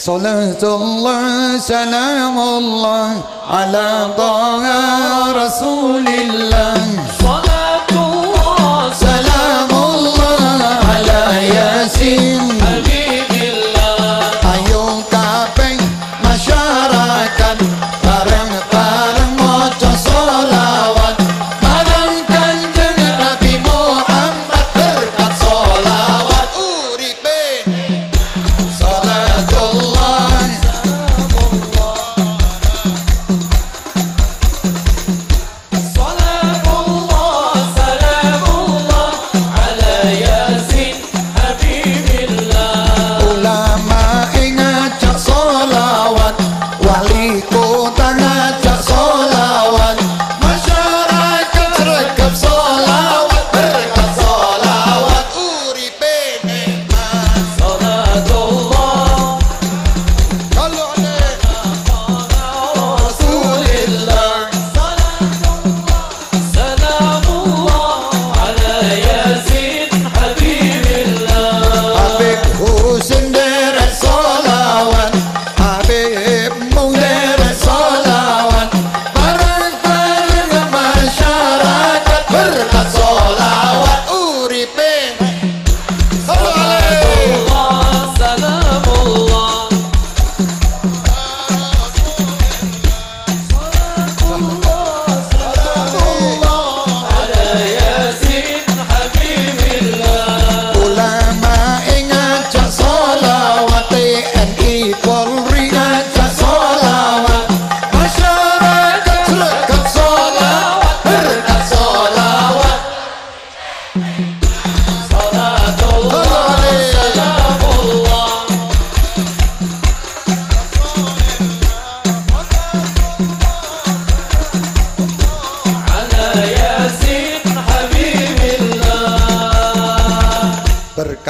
صلاة الله سلام الله على طه رسول الله.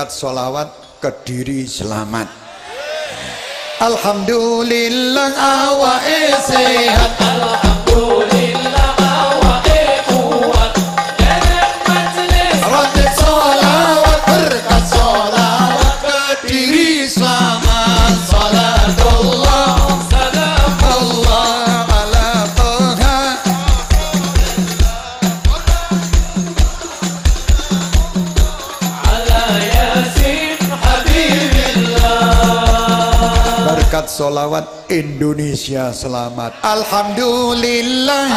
berkat solawat kediri selamat. Alhamdulillah awa sehat. Alhamdulillah Angkat solawat Indonesia selamat. Alhamdulillah.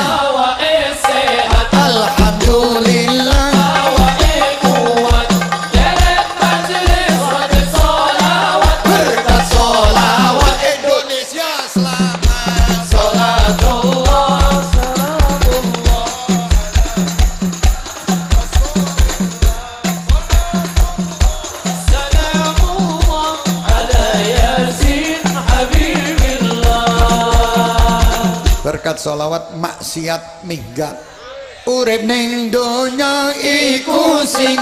minggat solawat maksiat minggat. Urip ning donya iku sing